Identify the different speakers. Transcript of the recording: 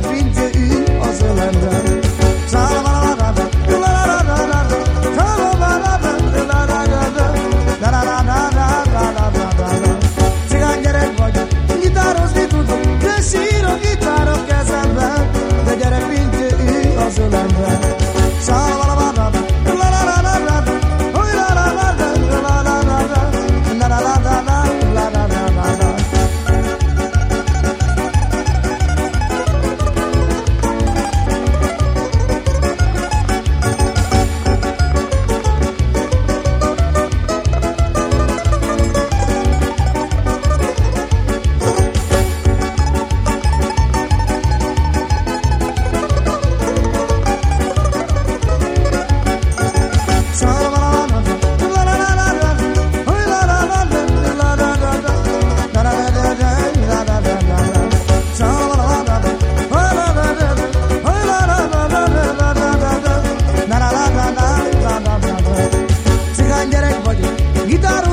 Speaker 1: repente ül guitarra.